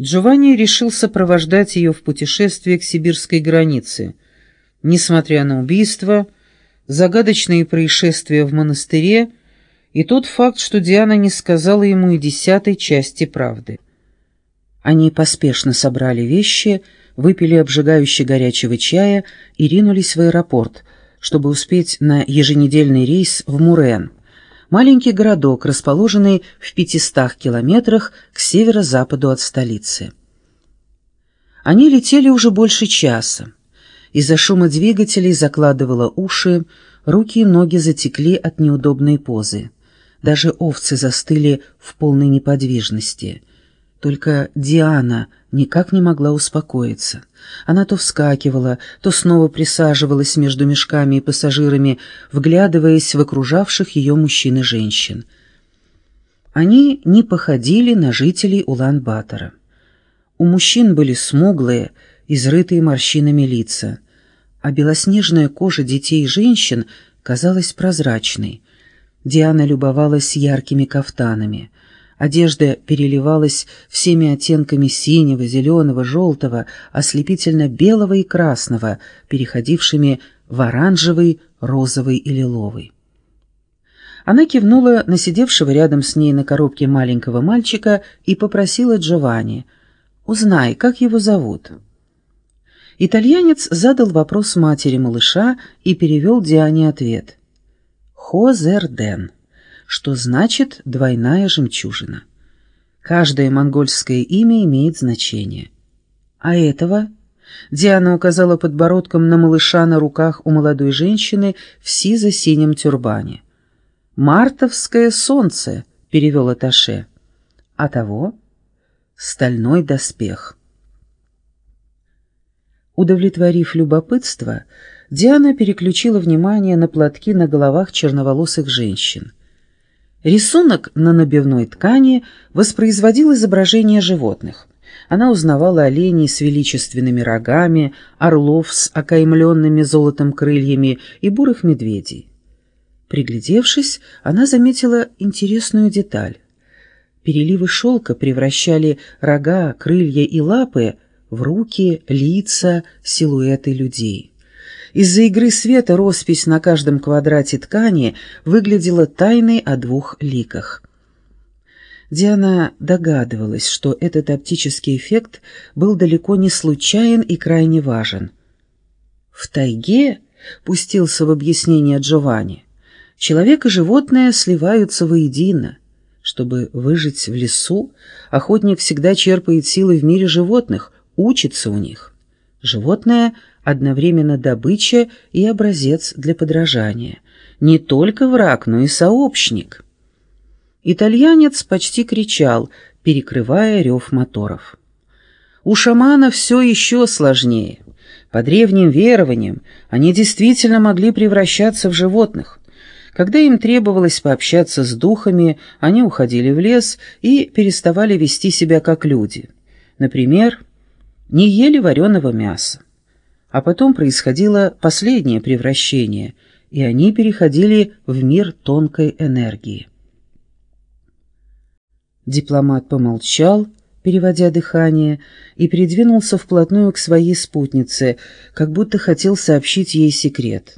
Джованни решил сопровождать ее в путешествие к сибирской границе. Несмотря на убийство, загадочные происшествия в монастыре и тот факт, что Диана не сказала ему и десятой части правды. Они поспешно собрали вещи, выпили обжигающий горячего чая и ринулись в аэропорт, чтобы успеть на еженедельный рейс в Мурен маленький городок, расположенный в 500 километрах к северо-западу от столицы. Они летели уже больше часа. Из-за шума двигателей закладывало уши, руки и ноги затекли от неудобной позы. Даже овцы застыли в полной неподвижности. Только Диана никак не могла успокоиться. Она то вскакивала, то снова присаживалась между мешками и пассажирами, вглядываясь в окружавших ее мужчин и женщин. Они не походили на жителей Улан-Батора. У мужчин были смуглые, изрытые морщинами лица, а белоснежная кожа детей и женщин казалась прозрачной. Диана любовалась яркими кафтанами — Одежда переливалась всеми оттенками синего, зеленого, желтого, ослепительно-белого и красного, переходившими в оранжевый, розовый и лиловый. Она кивнула на сидевшего рядом с ней на коробке маленького мальчика и попросила Джованни «Узнай, как его зовут?» Итальянец задал вопрос матери малыша и перевел Диане ответ. «Хозерден» что значит «двойная жемчужина». Каждое монгольское имя имеет значение. А этого? Диана указала подбородком на малыша на руках у молодой женщины в сизо-синем тюрбане. «Мартовское солнце», — перевел Аташе. «А того?» «Стальной доспех». Удовлетворив любопытство, Диана переключила внимание на платки на головах черноволосых женщин. Рисунок на набивной ткани воспроизводил изображения животных. Она узнавала оленей с величественными рогами, орлов с окаймленными золотом крыльями и бурых медведей. Приглядевшись, она заметила интересную деталь. Переливы шелка превращали рога, крылья и лапы в руки, лица, силуэты людей. Из-за игры света роспись на каждом квадрате ткани выглядела тайной о двух ликах. Диана догадывалась, что этот оптический эффект был далеко не случайен и крайне важен. В тайге, пустился в объяснение Джованни, человек и животное сливаются воедино. Чтобы выжить в лесу, охотник всегда черпает силы в мире животных, учится у них. Животное одновременно добыча и образец для подражания. Не только враг, но и сообщник. Итальянец почти кричал, перекрывая рев моторов. У шамана все еще сложнее. По древним верованиям они действительно могли превращаться в животных. Когда им требовалось пообщаться с духами, они уходили в лес и переставали вести себя как люди. Например, не ели вареного мяса. А потом происходило последнее превращение, и они переходили в мир тонкой энергии. Дипломат помолчал, переводя дыхание, и придвинулся вплотную к своей спутнице, как будто хотел сообщить ей секрет.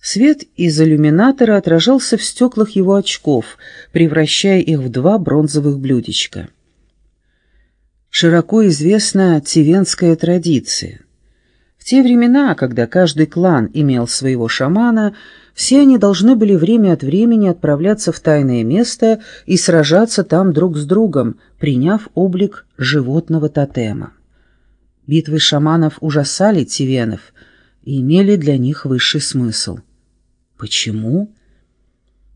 Свет из иллюминатора отражался в стеклах его очков, превращая их в два бронзовых блюдечка. Широко известна тивенская традиция — в те времена, когда каждый клан имел своего шамана, все они должны были время от времени отправляться в тайное место и сражаться там друг с другом, приняв облик животного тотема. Битвы шаманов ужасали тивенов и имели для них высший смысл. Почему?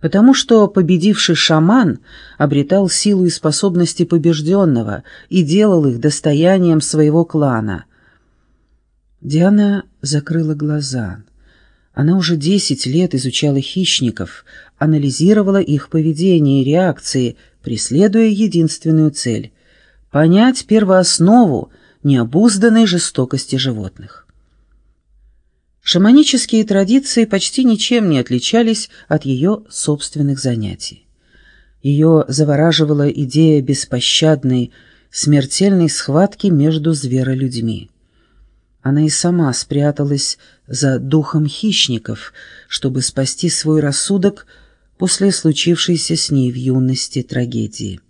Потому что победивший шаман обретал силу и способности побежденного и делал их достоянием своего клана – Диана закрыла глаза. Она уже десять лет изучала хищников, анализировала их поведение и реакции, преследуя единственную цель — понять первооснову необузданной жестокости животных. Шаманические традиции почти ничем не отличались от ее собственных занятий. Ее завораживала идея беспощадной, смертельной схватки между зверолюдьми. Она и сама спряталась за духом хищников, чтобы спасти свой рассудок после случившейся с ней в юности трагедии.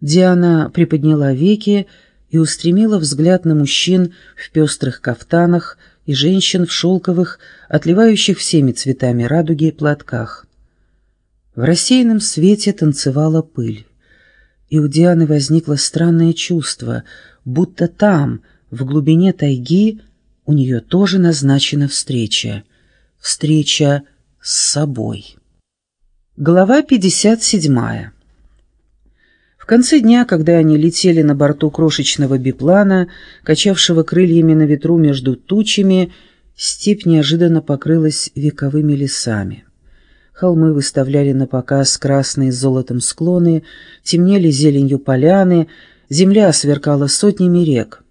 Диана приподняла веки и устремила взгляд на мужчин в пестрых кафтанах и женщин в шелковых, отливающих всеми цветами радуги платках. В рассеянном свете танцевала пыль, и у Дианы возникло странное чувство, будто там, в глубине тайги, у нее тоже назначена встреча. Встреча с собой. Глава 57. В конце дня, когда они летели на борту крошечного биплана, качавшего крыльями на ветру между тучами, степь неожиданно покрылась вековыми лесами. Холмы выставляли на показ красные с золотом склоны, темнели зеленью поляны, земля сверкала сотнями рек.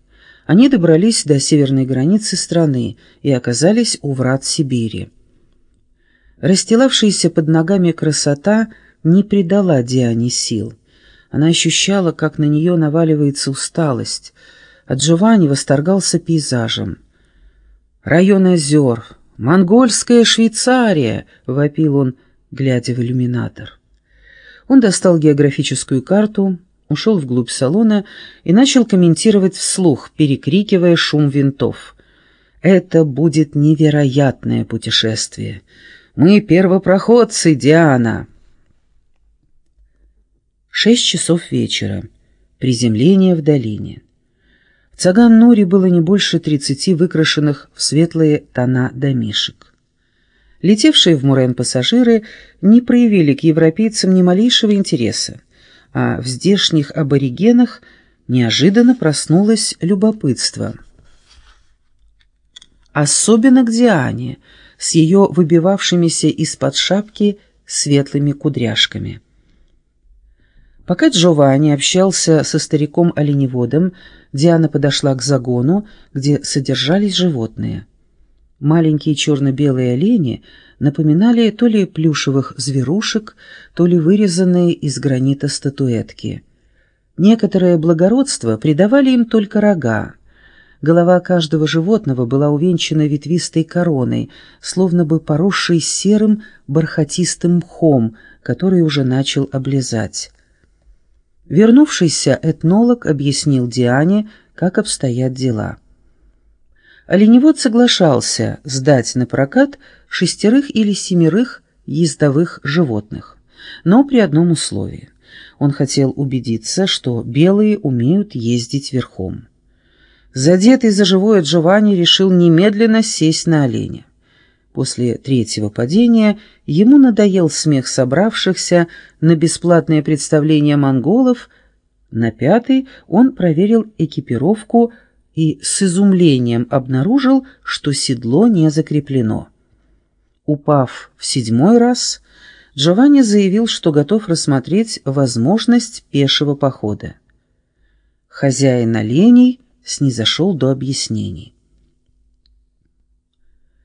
Они добрались до северной границы страны и оказались у врат Сибири. Расстилавшаяся под ногами красота не придала Диане сил. Она ощущала, как на нее наваливается усталость. А Джованни восторгался пейзажем. «Район озер, монгольская Швейцария!» — вопил он, глядя в иллюминатор. Он достал географическую карту, ушел вглубь салона и начал комментировать вслух, перекрикивая шум винтов. «Это будет невероятное путешествие. Мы первопроходцы, Диана!» Шесть часов вечера. Приземление в долине. В Цаган-Нуре было не больше тридцати выкрашенных в светлые тона домишек. Летевшие в Мурен пассажиры не проявили к европейцам ни малейшего интереса, а в здешних аборигенах неожиданно проснулось любопытство. Особенно к Диане, с ее выбивавшимися из-под шапки светлыми кудряшками. Пока Джованни общался со стариком-оленеводом, Диана подошла к загону, где содержались животные. Маленькие черно-белые олени напоминали то ли плюшевых зверушек, то ли вырезанные из гранита статуэтки. Некоторое благородство придавали им только рога. Голова каждого животного была увенчана ветвистой короной, словно бы поросшей серым бархатистым мхом, который уже начал облезать. Вернувшийся этнолог объяснил Диане, как обстоят дела. Оленевод соглашался сдать на прокат шестерых или семерых ездовых животных, но при одном условии. Он хотел убедиться, что белые умеют ездить верхом. Задетый за живое Джованни решил немедленно сесть на оленя. После третьего падения ему надоел смех собравшихся на бесплатное представление монголов. На пятый он проверил экипировку и с изумлением обнаружил, что седло не закреплено. Упав в седьмой раз, Джованни заявил, что готов рассмотреть возможность пешего похода. Хозяин оленей снизошел до объяснений.